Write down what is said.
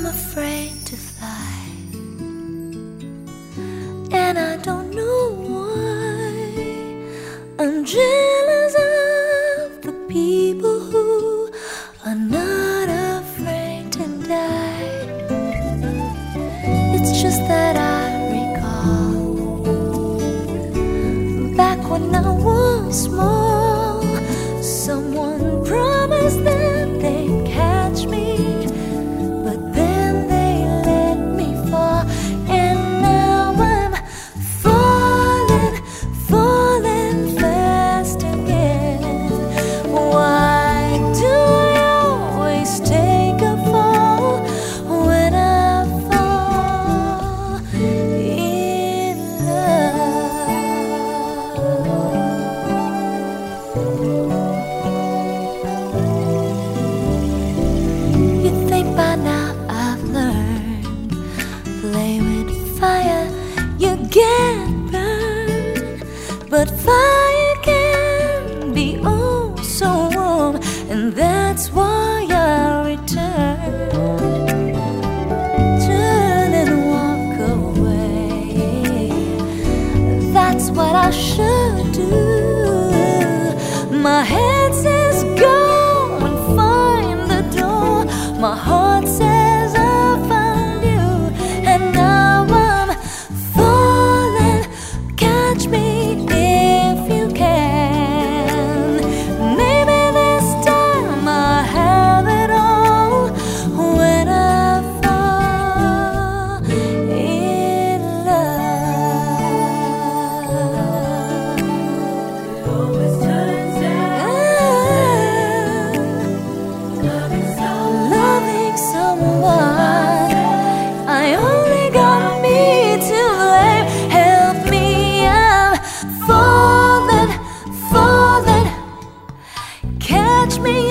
I'm afraid to fly, and I don't know why. I'm jealous of the people who are not. what I should do. My head. me